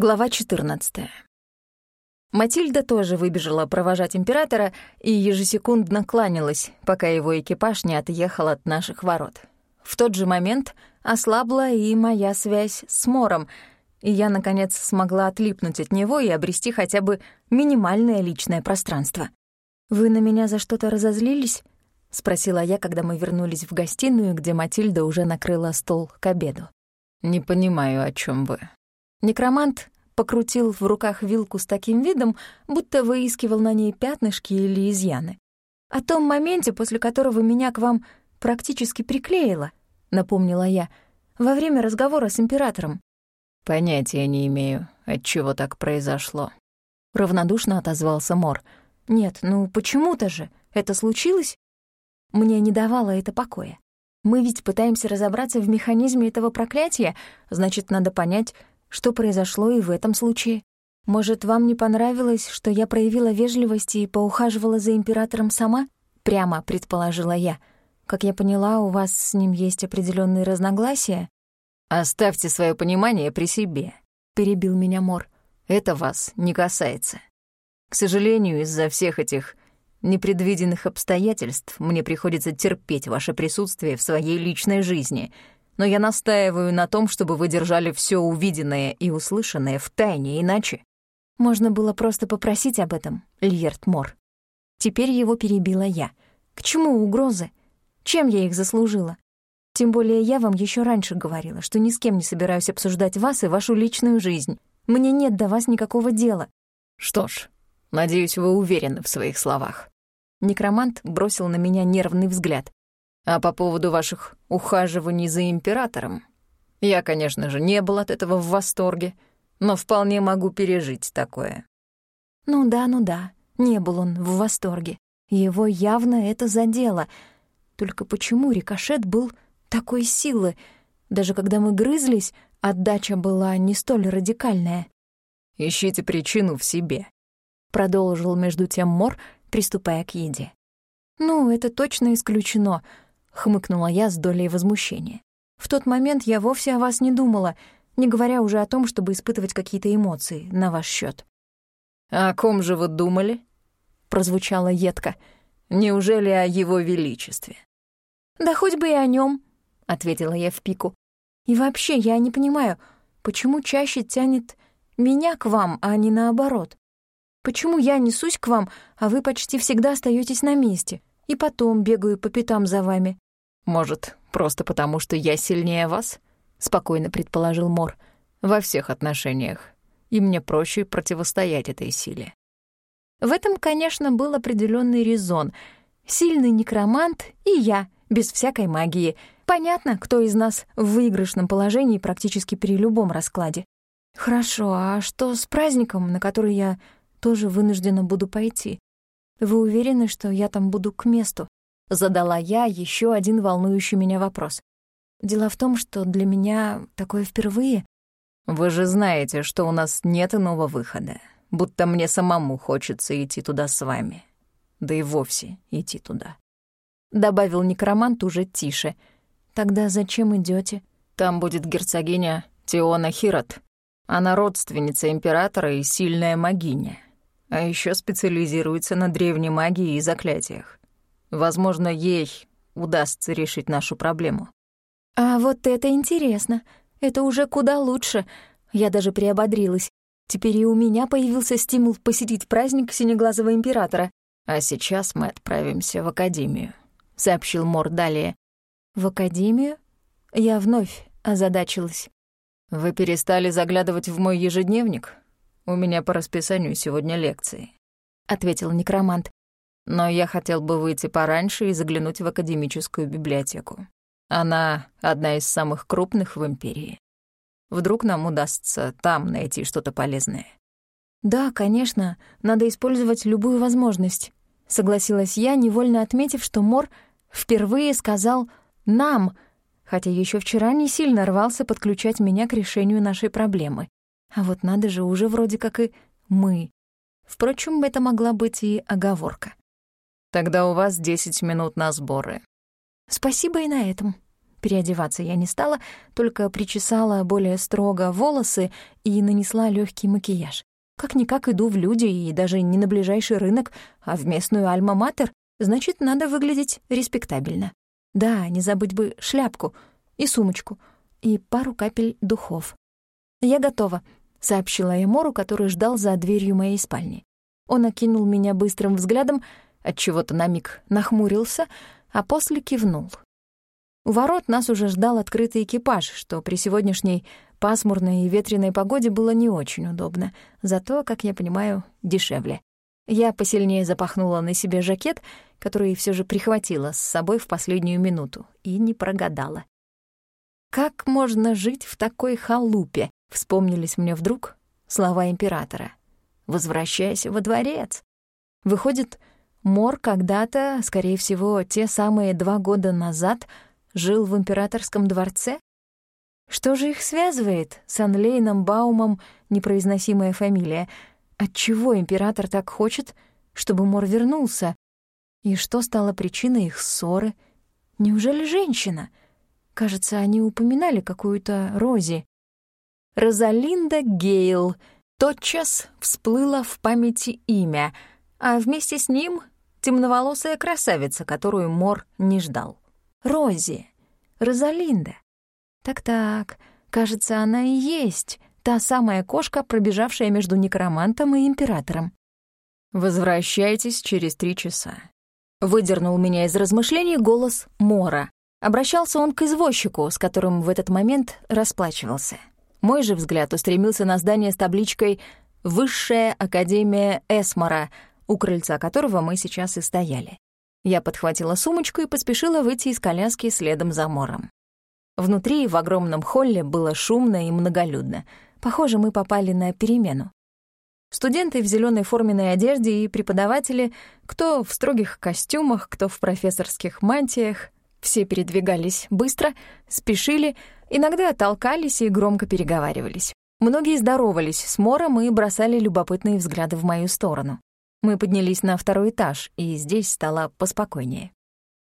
Глава 14. Матильда тоже выбежала провожать императора и ежесекундно кланялась, пока его экипаж не отъехал от наших ворот. В тот же момент ослабла и моя связь с Мором, и я, наконец, смогла отлипнуть от него и обрести хотя бы минимальное личное пространство. «Вы на меня за что-то разозлились?» — спросила я, когда мы вернулись в гостиную, где Матильда уже накрыла стол к обеду. «Не понимаю, о чем вы», Некромант покрутил в руках вилку с таким видом, будто выискивал на ней пятнышки или изъяны. «О том моменте, после которого меня к вам практически приклеило», — напомнила я, «во время разговора с императором». «Понятия не имею, от чего так произошло», — равнодушно отозвался Мор. «Нет, ну почему-то же это случилось?» Мне не давало это покоя. Мы ведь пытаемся разобраться в механизме этого проклятия, значит, надо понять, что произошло и в этом случае? Может, вам не понравилось, что я проявила вежливость и поухаживала за императором сама? Прямо предположила я. Как я поняла, у вас с ним есть определенные разногласия. Оставьте свое понимание при себе, перебил меня Мор. Это вас не касается. К сожалению, из-за всех этих непредвиденных обстоятельств мне приходится терпеть ваше присутствие в своей личной жизни — но я настаиваю на том, чтобы вы держали все увиденное и услышанное в тайне, иначе...» Можно было просто попросить об этом, Льерт Мор. Теперь его перебила я. К чему угрозы? Чем я их заслужила? Тем более я вам еще раньше говорила, что ни с кем не собираюсь обсуждать вас и вашу личную жизнь. Мне нет до вас никакого дела. Что ж, надеюсь, вы уверены в своих словах. Некромант бросил на меня нервный взгляд. А по поводу ваших ухаживаний за императором, я, конечно же, не был от этого в восторге, но вполне могу пережить такое. Ну да, ну да, не был он в восторге. Его явно это задело. Только почему рикошет был такой силы? Даже когда мы грызлись, отдача была не столь радикальная. «Ищите причину в себе», — продолжил между тем Мор, приступая к еде. «Ну, это точно исключено», хмыкнула я с долей возмущения. В тот момент я вовсе о вас не думала, не говоря уже о том, чтобы испытывать какие-то эмоции на ваш счет. «О ком же вы думали?» — прозвучало едко. «Неужели о его величестве?» «Да хоть бы и о нем, ответила я в пику. «И вообще, я не понимаю, почему чаще тянет меня к вам, а не наоборот? Почему я несусь к вам, а вы почти всегда остаетесь на месте, и потом бегаю по пятам за вами?» «Может, просто потому, что я сильнее вас?» — спокойно предположил Мор. «Во всех отношениях. И мне проще противостоять этой силе». В этом, конечно, был определенный резон. Сильный некромант и я, без всякой магии. Понятно, кто из нас в выигрышном положении практически при любом раскладе. Хорошо, а что с праздником, на который я тоже вынуждена буду пойти? Вы уверены, что я там буду к месту? Задала я еще один волнующий меня вопрос. Дело в том, что для меня такое впервые. Вы же знаете, что у нас нет иного выхода. Будто мне самому хочется идти туда с вами. Да и вовсе идти туда. Добавил некромант уже тише. Тогда зачем идете? Там будет герцогиня Теона Хирот. Она родственница императора и сильная магиня. А еще специализируется на древней магии и заклятиях. Возможно, ей удастся решить нашу проблему. А вот это интересно. Это уже куда лучше. Я даже приободрилась. Теперь и у меня появился стимул посетить праздник Синеглазого Императора. А сейчас мы отправимся в Академию, — сообщил Мор далее. В Академию? Я вновь озадачилась. Вы перестали заглядывать в мой ежедневник? У меня по расписанию сегодня лекции, — ответил некромант но я хотел бы выйти пораньше и заглянуть в академическую библиотеку. Она одна из самых крупных в Империи. Вдруг нам удастся там найти что-то полезное. «Да, конечно, надо использовать любую возможность», — согласилась я, невольно отметив, что Мор впервые сказал «нам», хотя еще вчера не сильно рвался подключать меня к решению нашей проблемы. А вот надо же, уже вроде как и «мы». Впрочем, это могла быть и оговорка. Тогда у вас 10 минут на сборы. Спасибо и на этом. Переодеваться я не стала, только причесала более строго волосы и нанесла легкий макияж. Как-никак иду в люди и даже не на ближайший рынок, а в местную альма-матер, значит, надо выглядеть респектабельно. Да, не забыть бы шляпку и сумочку, и пару капель духов. «Я готова», — сообщила я Мору, который ждал за дверью моей спальни. Он окинул меня быстрым взглядом, отчего-то на миг нахмурился, а после кивнул. У ворот нас уже ждал открытый экипаж, что при сегодняшней пасмурной и ветреной погоде было не очень удобно, зато, как я понимаю, дешевле. Я посильнее запахнула на себе жакет, который все же прихватила с собой в последнюю минуту, и не прогадала. «Как можно жить в такой халупе?» — вспомнились мне вдруг слова императора. «Возвращайся во дворец». Выходит, Мор когда-то, скорее всего, те самые два года назад — жил в императорском дворце? Что же их связывает с Анлейном Баумом непроизносимая фамилия? Отчего император так хочет, чтобы Мор вернулся? И что стало причиной их ссоры? Неужели женщина? Кажется, они упоминали какую-то Рози. Розалинда Гейл. Тотчас всплыло в памяти имя, а вместе с ним темноволосая красавица, которую Мор не ждал. Рози, Розалинда. Так-так, кажется, она и есть та самая кошка, пробежавшая между некромантом и императором. «Возвращайтесь через три часа». Выдернул меня из размышлений голос Мора. Обращался он к извозчику, с которым в этот момент расплачивался. Мой же взгляд устремился на здание с табличкой «Высшая академия Эсмора», у крыльца которого мы сейчас и стояли. Я подхватила сумочку и поспешила выйти из коляски следом за Мором. Внутри, в огромном холле, было шумно и многолюдно. Похоже, мы попали на перемену. Студенты в зеленой форменной одежде и преподаватели, кто в строгих костюмах, кто в профессорских мантиях, все передвигались быстро, спешили, иногда толкались и громко переговаривались. Многие здоровались с Мором и бросали любопытные взгляды в мою сторону. Мы поднялись на второй этаж, и здесь стало поспокойнее.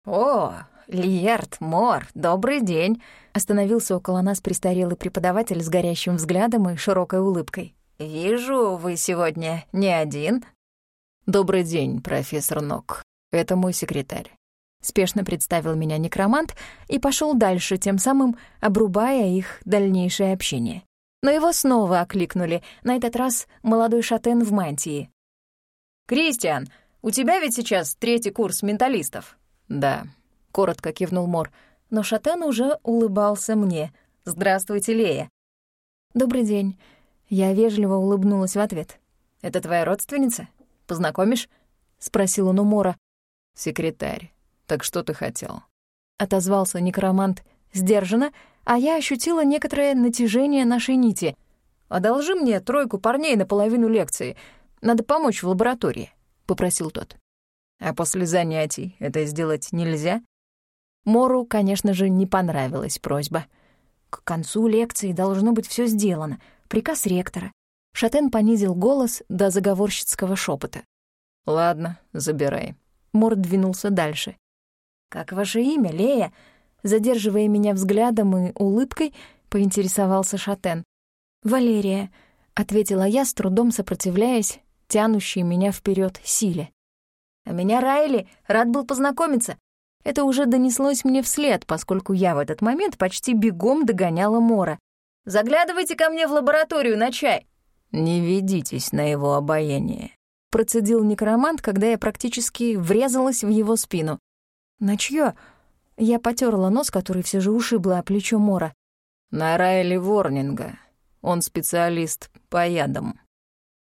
«О, Лиерт, Мор, добрый день!» Остановился около нас престарелый преподаватель с горящим взглядом и широкой улыбкой. «Вижу, вы сегодня не один». «Добрый день, профессор Нок. Это мой секретарь». Спешно представил меня некромант и пошел дальше, тем самым обрубая их дальнейшее общение. Но его снова окликнули, на этот раз молодой шатен в мантии. «Кристиан, у тебя ведь сейчас третий курс менталистов?» «Да», — коротко кивнул Мор. Но Шатен уже улыбался мне. «Здравствуйте, Лея». «Добрый день». Я вежливо улыбнулась в ответ. «Это твоя родственница? Познакомишь?» — спросил он у Мора. «Секретарь. Так что ты хотел?» Отозвался некромант сдержанно, а я ощутила некоторое натяжение нашей нити. «Одолжи мне тройку парней на половину лекции. Надо помочь в лаборатории», — попросил тот. «А после занятий это сделать нельзя?» Мору, конечно же, не понравилась просьба. К концу лекции должно быть все сделано. Приказ ректора. Шатен понизил голос до заговорщицкого шепота. «Ладно, забирай». Мор двинулся дальше. «Как ваше имя, Лея?» Задерживая меня взглядом и улыбкой, поинтересовался Шатен. «Валерия», — ответила я, с трудом сопротивляясь тянущей меня вперед силе. «А меня Райли, рад был познакомиться». Это уже донеслось мне вслед, поскольку я в этот момент почти бегом догоняла Мора. «Заглядывайте ко мне в лабораторию на чай». «Не ведитесь на его обаяние», — процедил некромант, когда я практически врезалась в его спину. «На чьё?» Я потерла нос, который все же ушибла о плечо Мора. «На Райли Ворнинга. Он специалист по ядам».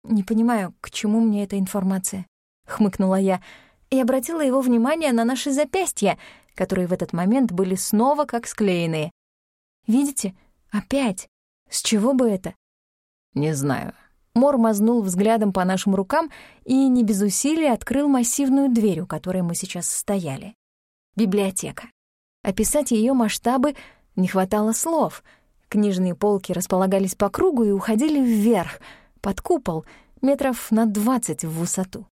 «Не понимаю, к чему мне эта информация?» — хмыкнула я и обратила его внимание на наши запястья, которые в этот момент были снова как склеенные. «Видите? Опять! С чего бы это?» «Не знаю». Мор мазнул взглядом по нашим рукам и не без усилий открыл массивную дверь, у которой мы сейчас стояли. Библиотека. Описать ее масштабы не хватало слов. Книжные полки располагались по кругу и уходили вверх — под купол, метров на двадцать в высоту.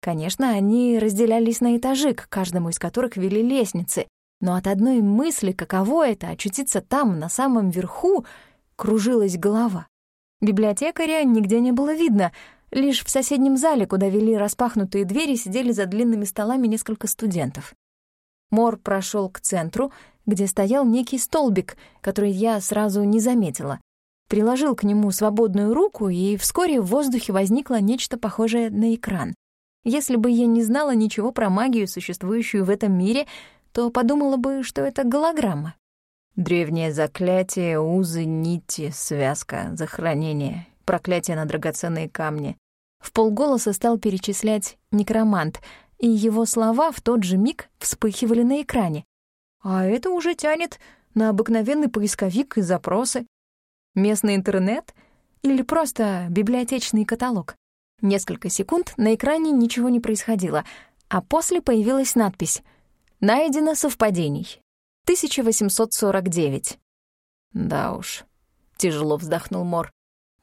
Конечно, они разделялись на этажи, к каждому из которых вели лестницы, но от одной мысли, каково это — очутиться там, на самом верху, кружилась голова. Библиотекаря нигде не было видно, лишь в соседнем зале, куда вели распахнутые двери, сидели за длинными столами несколько студентов. Мор прошел к центру, где стоял некий столбик, который я сразу не заметила. Приложил к нему свободную руку, и вскоре в воздухе возникло нечто похожее на экран. Если бы я не знала ничего про магию, существующую в этом мире, то подумала бы, что это голограмма. Древнее заклятие, узы, нити, связка, захоронение, проклятие на драгоценные камни. В полголоса стал перечислять некромант, и его слова в тот же миг вспыхивали на экране. А это уже тянет на обыкновенный поисковик и запросы. Местный интернет или просто библиотечный каталог? Несколько секунд на экране ничего не происходило, а после появилась надпись «Найдено совпадений. 1849». «Да уж», — тяжело вздохнул Мор.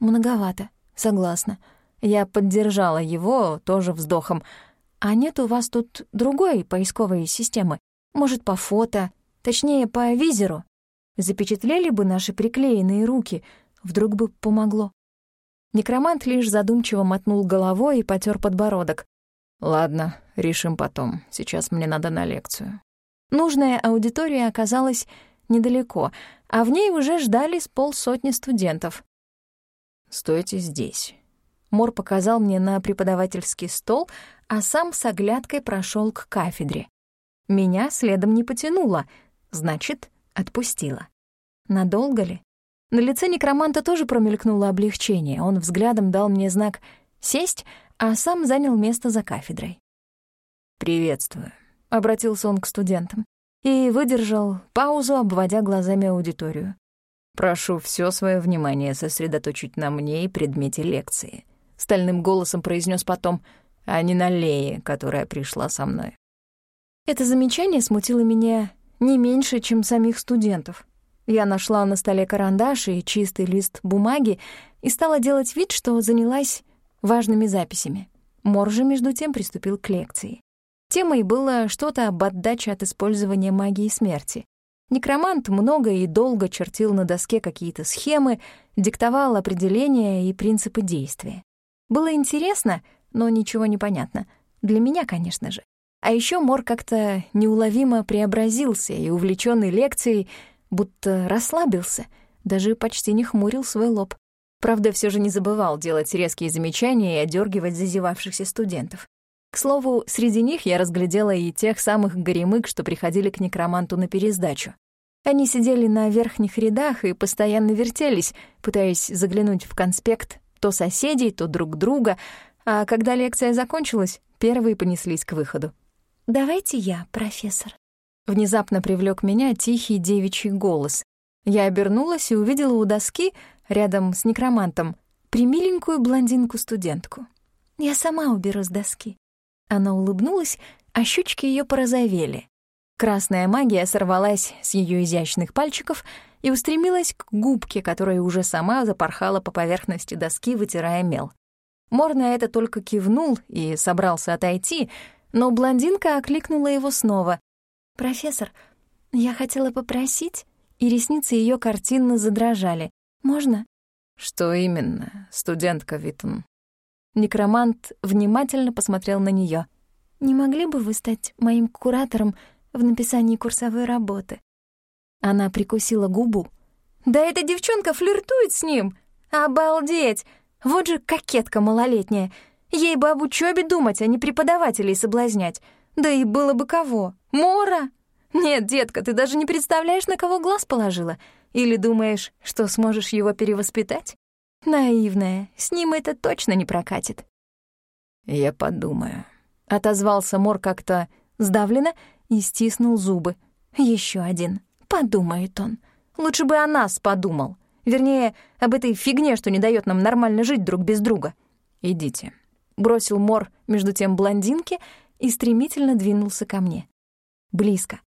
«Многовато, согласна. Я поддержала его тоже вздохом. А нет у вас тут другой поисковой системы? Может, по фото, точнее, по визеру? Запечатлели бы наши приклеенные руки, вдруг бы помогло». Некромант лишь задумчиво мотнул головой и потер подбородок. «Ладно, решим потом. Сейчас мне надо на лекцию». Нужная аудитория оказалась недалеко, а в ней уже ждали с полсотни студентов. «Стойте здесь». Мор показал мне на преподавательский стол, а сам с оглядкой прошел к кафедре. Меня следом не потянуло, значит, отпустила. Надолго ли? На лице некроманта тоже промелькнуло облегчение. Он взглядом дал мне знак «сесть», а сам занял место за кафедрой. «Приветствую», — обратился он к студентам и выдержал паузу, обводя глазами аудиторию. «Прошу все свое внимание сосредоточить на мне и предмете лекции», — стальным голосом произнес потом, а не на Лее, которая пришла со мной. Это замечание смутило меня не меньше, чем самих студентов. Я нашла на столе карандаш и чистый лист бумаги и стала делать вид, что занялась важными записями. Мор же, между тем, приступил к лекции. Темой было что-то об отдаче от использования магии смерти. Некромант много и долго чертил на доске какие-то схемы, диктовал определения и принципы действия. Было интересно, но ничего не понятно. Для меня, конечно же. А еще Мор как-то неуловимо преобразился и, увлеченный лекцией, будто расслабился, даже почти не хмурил свой лоб. Правда, все же не забывал делать резкие замечания и одергивать зазевавшихся студентов. К слову, среди них я разглядела и тех самых горемык, что приходили к некроманту на пересдачу. Они сидели на верхних рядах и постоянно вертелись, пытаясь заглянуть в конспект то соседей, то друг друга, а когда лекция закончилась, первые понеслись к выходу. «Давайте я, профессор», Внезапно привлек меня тихий девичий голос. Я обернулась и увидела у доски, рядом с некромантом, примиленькую блондинку-студентку. «Я сама уберу с доски». Она улыбнулась, а щечки ее порозовели. Красная магия сорвалась с ее изящных пальчиков и устремилась к губке, которая уже сама запорхала по поверхности доски, вытирая мел. Мор на это только кивнул и собрался отойти, но блондинка окликнула его снова, «Профессор, я хотела попросить...» И ресницы ее картинно задрожали. «Можно?» «Что именно, студентка Витон?» Некромант внимательно посмотрел на нее. «Не могли бы вы стать моим куратором в написании курсовой работы?» Она прикусила губу. «Да эта девчонка флиртует с ним! Обалдеть! Вот же кокетка малолетняя! Ей бы об учебе думать, а не преподавателей соблазнять. Да и было бы кого. Мора? Нет, детка, ты даже не представляешь, на кого глаз положила. Или думаешь, что сможешь его перевоспитать? Наивная, с ним это точно не прокатит. Я подумаю. Отозвался Мор как-то сдавленно и стиснул зубы. Еще один. Подумает он. Лучше бы о нас подумал. Вернее, об этой фигне, что не дает нам нормально жить друг без друга. Идите. Бросил Мор между тем блондинке и стремительно двинулся ко мне. Близко.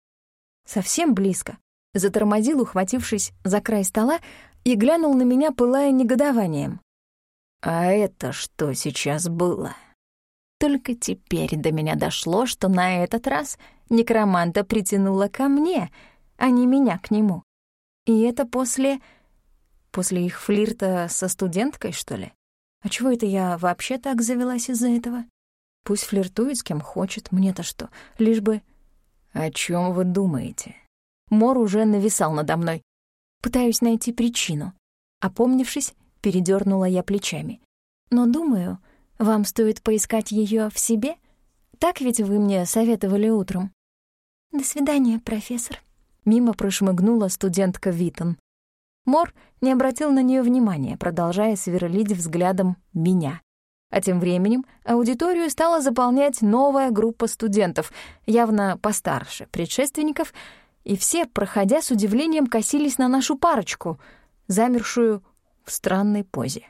Совсем близко. Затормозил, ухватившись за край стола, и глянул на меня, пылая негодованием. «А это что сейчас было?» Только теперь до меня дошло, что на этот раз некроманта притянула ко мне, а не меня к нему. И это после... После их флирта со студенткой, что ли? А чего это я вообще так завелась из-за этого? Пусть флиртует с кем хочет, мне-то что, лишь бы... О чем вы думаете? Мор уже нависал надо мной. Пытаюсь найти причину. Опомнившись, передернула я плечами. Но думаю, вам стоит поискать ее в себе? Так ведь вы мне советовали утром. До свидания, профессор. Мимо прошмыгнула студентка Витон. Мор не обратил на нее внимания, продолжая сверлить взглядом меня. А тем временем аудиторию стала заполнять новая группа студентов, явно постарше предшественников, и все, проходя с удивлением, косились на нашу парочку, замершую в странной позе.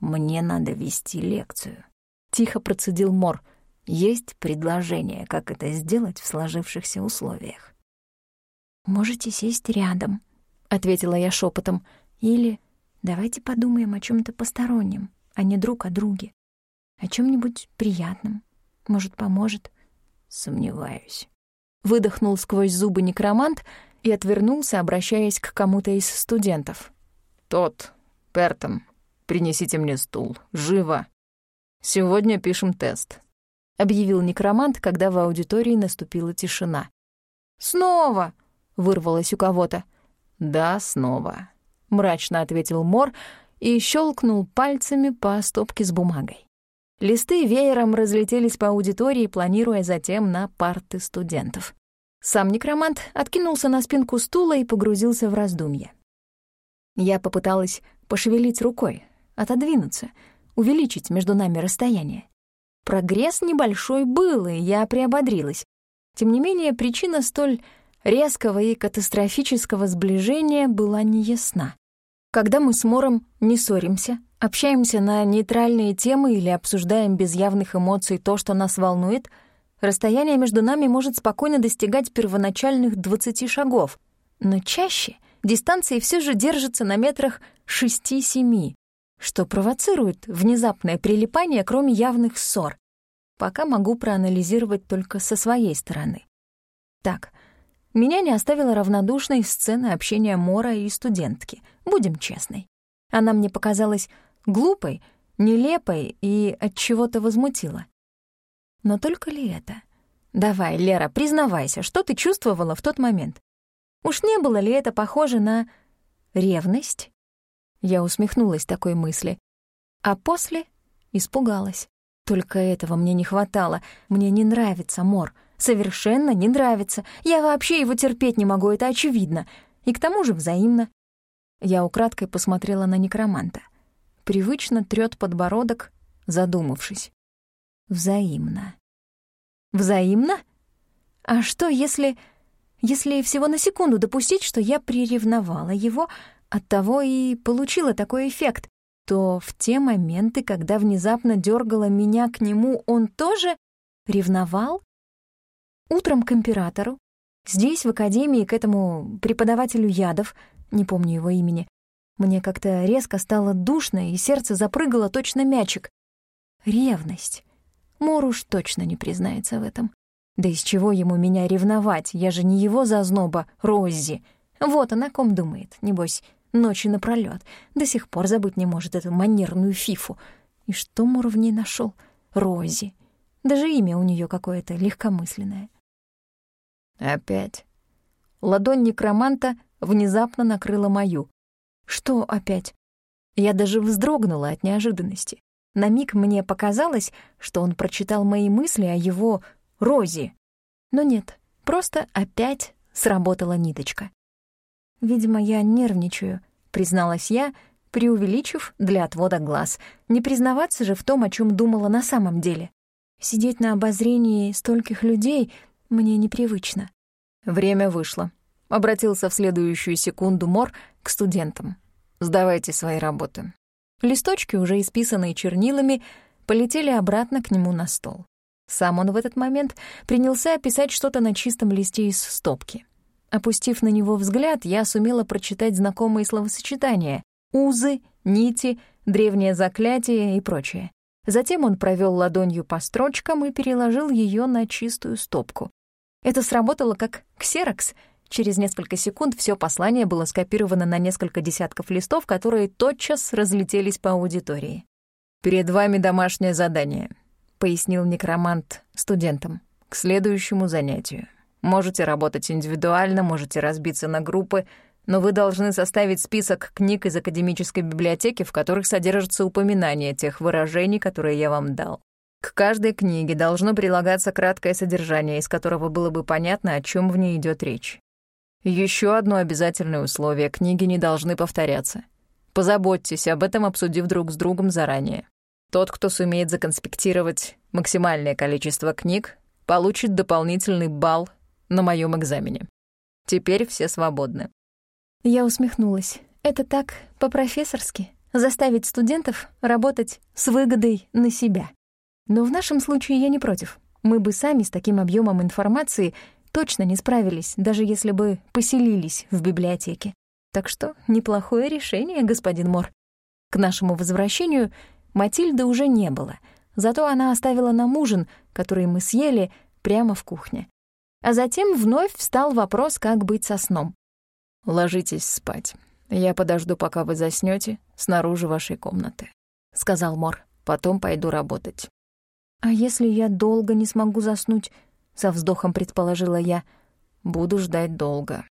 «Мне надо вести лекцию», — тихо процедил Мор. «Есть предложение, как это сделать в сложившихся условиях». «Можете сесть рядом», — ответила я шепотом. «Или давайте подумаем о чем то постороннем, а не друг о друге. О чем нибудь приятном. Может, поможет?» «Сомневаюсь». Выдохнул сквозь зубы некромант и отвернулся, обращаясь к кому-то из студентов. «Тот, Пертом, принесите мне стул. Живо. Сегодня пишем тест», — объявил некромант, когда в аудитории наступила тишина. «Снова!» — вырвалось у кого-то. «Да, снова», — мрачно ответил Мор и щелкнул пальцами по стопке с бумагой. Листы веером разлетелись по аудитории, планируя затем на парты студентов. Сам некромант откинулся на спинку стула и погрузился в раздумья. Я попыталась пошевелить рукой, отодвинуться, увеличить между нами расстояние. Прогресс небольшой был, и я приободрилась. Тем не менее, причина столь резкого и катастрофического сближения была неясна. Когда мы с Мором не ссоримся, общаемся на нейтральные темы или обсуждаем без явных эмоций то, что нас волнует, расстояние между нами может спокойно достигать первоначальных 20 шагов. Но чаще дистанции все же держатся на метрах 6-7, что провоцирует внезапное прилипание, кроме явных ссор. Пока могу проанализировать только со своей стороны. Так, меня не оставила равнодушной сцена общения Мора и студентки, будем честны. Она мне показалась глупой, нелепой и от чего-то возмутила. Но только ли это? Давай, Лера, признавайся, что ты чувствовала в тот момент? Уж не было ли это похоже на ревность? Я усмехнулась такой мысли, а после испугалась. Только этого мне не хватало. Мне не нравится Мор — Совершенно не нравится. Я вообще его терпеть не могу, это очевидно. И к тому же взаимно. Я украдкой посмотрела на некроманта. Привычно трёт подбородок, задумавшись. Взаимно. Взаимно? А что, если... Если всего на секунду допустить, что я приревновала его, оттого и получила такой эффект, то в те моменты, когда внезапно дергала меня к нему, он тоже ревновал? Утром к императору, здесь, в академии, к этому преподавателю ядов, не помню его имени, мне как-то резко стало душно, и сердце запрыгало точно мячик. Ревность. Мор уж точно не признается в этом. Да из чего ему меня ревновать? Я же не его зазноба, Роззи. Вот она ком думает, небось, ночи напролёт. До сих пор забыть не может эту манерную фифу. И что Мор в ней нашел? Рози. Даже имя у нее какое-то легкомысленное. «Опять?» Ладонь некроманта внезапно накрыла мою. «Что опять?» Я даже вздрогнула от неожиданности. На миг мне показалось, что он прочитал мои мысли о его Розе. Но нет, просто опять сработала ниточка. «Видимо, я нервничаю», — призналась я, преувеличив для отвода глаз. Не признаваться же в том, о чем думала на самом деле. Сидеть на обозрении стольких людей мне непривычно. Время вышло. Обратился в следующую секунду Мор к студентам. «Сдавайте свои работы». Листочки, уже исписанные чернилами, полетели обратно к нему на стол. Сам он в этот момент принялся описать что-то на чистом листе из стопки. Опустив на него взгляд, я сумела прочитать знакомые словосочетания — узы, нити, древнее заклятие и прочее. Затем он провел ладонью по строчкам и переложил ее на чистую стопку. Это сработало как ксерокс. Через несколько секунд все послание было скопировано на несколько десятков листов, которые тотчас разлетелись по аудитории. «Перед вами домашнее задание», — пояснил некромант студентам, — «к следующему занятию. Можете работать индивидуально, можете разбиться на группы, но вы должны составить список книг из академической библиотеки, в которых содержатся упоминания тех выражений, которые я вам дал. К каждой книге должно прилагаться краткое содержание, из которого было бы понятно, о чем в ней идет речь. Еще одно обязательное условие — книги не должны повторяться. Позаботьтесь об этом, обсудив друг с другом заранее. Тот, кто сумеет законспектировать максимальное количество книг, получит дополнительный балл на моем экзамене. Теперь все свободны. Я усмехнулась. Это так, по-профессорски, заставить студентов работать с выгодой на себя. Но в нашем случае я не против. Мы бы сами с таким объемом информации точно не справились, даже если бы поселились в библиотеке. Так что неплохое решение, господин Мор. К нашему возвращению Матильды уже не было, зато она оставила нам ужин, который мы съели прямо в кухне. А затем вновь встал вопрос, как быть со сном. «Ложитесь спать. Я подожду, пока вы заснёте снаружи вашей комнаты», — сказал Мор. «Потом пойду работать». «А если я долго не смогу заснуть?» — со вздохом предположила я. «Буду ждать долго».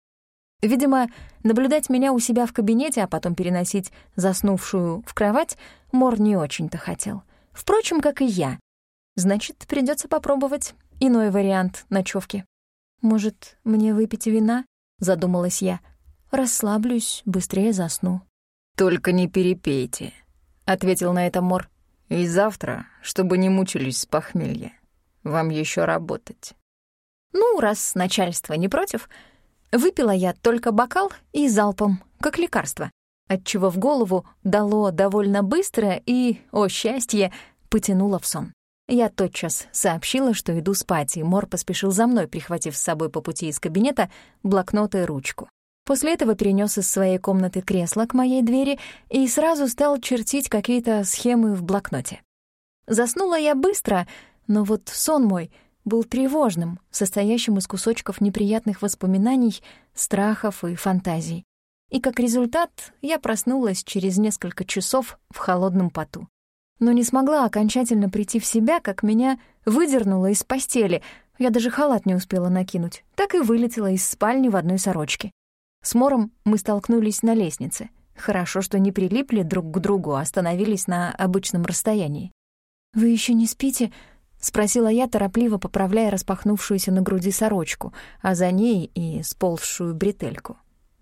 Видимо, наблюдать меня у себя в кабинете, а потом переносить заснувшую в кровать, Мор не очень-то хотел. Впрочем, как и я. Значит, придётся попробовать иной вариант ночёвки. «Может, мне выпить вина?» — задумалась я. Расслаблюсь, быстрее засну. «Только не перепейте», — ответил на это Мор. «И завтра, чтобы не мучились с похмелья, вам еще работать». Ну, раз начальство не против, выпила я только бокал и залпом, как лекарство, отчего в голову дало довольно быстро и, о счастье, потянуло в сон. Я тотчас сообщила, что иду спать, и Мор поспешил за мной, прихватив с собой по пути из кабинета блокнот и ручку. После этого перенес из своей комнаты кресло к моей двери и сразу стал чертить какие-то схемы в блокноте. Заснула я быстро, но вот сон мой был тревожным, состоящим из кусочков неприятных воспоминаний, страхов и фантазий. И как результат я проснулась через несколько часов в холодном поту. Но не смогла окончательно прийти в себя, как меня выдернуло из постели. Я даже халат не успела накинуть. Так и вылетела из спальни в одной сорочке. С Мором мы столкнулись на лестнице. Хорошо, что не прилипли друг к другу, а остановились на обычном расстоянии. «Вы еще не спите?» — спросила я, торопливо поправляя распахнувшуюся на груди сорочку, а за ней и сползшую бретельку.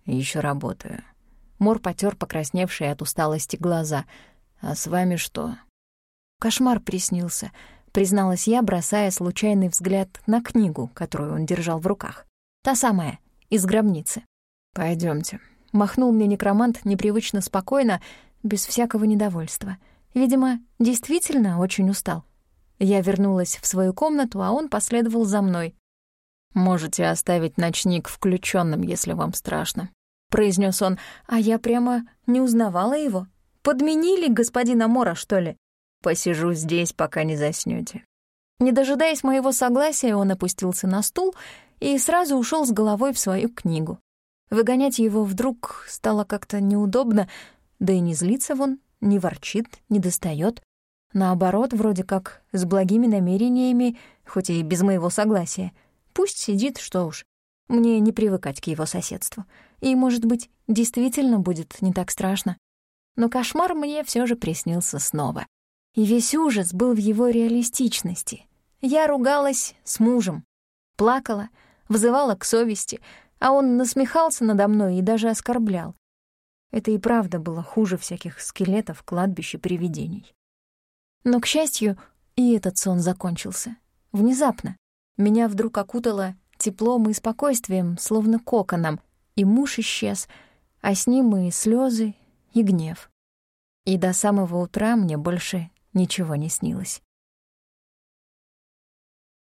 Еще работаю». Мор потер покрасневшие от усталости глаза. «А с вами что?» «Кошмар приснился», — призналась я, бросая случайный взгляд на книгу, которую он держал в руках. Та самая, из гробницы. Пойдемте. Махнул мне некромант непривычно спокойно, без всякого недовольства. Видимо, действительно очень устал. Я вернулась в свою комнату, а он последовал за мной. «Можете оставить ночник включенным, если вам страшно», — произнес он, а я прямо не узнавала его. «Подменили господина Мора, что ли?» «Посижу здесь, пока не заснёте». Не дожидаясь моего согласия, он опустился на стул и сразу ушел с головой в свою книгу. Выгонять его вдруг стало как-то неудобно, да и не злится вон, не ворчит, не достает. Наоборот, вроде как с благими намерениями, хоть и без моего согласия. Пусть сидит, что уж. Мне не привыкать к его соседству. И, может быть, действительно будет не так страшно. Но кошмар мне все же приснился снова. И весь ужас был в его реалистичности. Я ругалась с мужем, плакала, взывала к совести — а он насмехался надо мной и даже оскорблял. Это и правда было хуже всяких скелетов, кладбищ и привидений. Но, к счастью, и этот сон закончился. Внезапно. Меня вдруг окутало теплом и спокойствием, словно коконом, и муж исчез, а с ним и слезы, и гнев. И до самого утра мне больше ничего не снилось.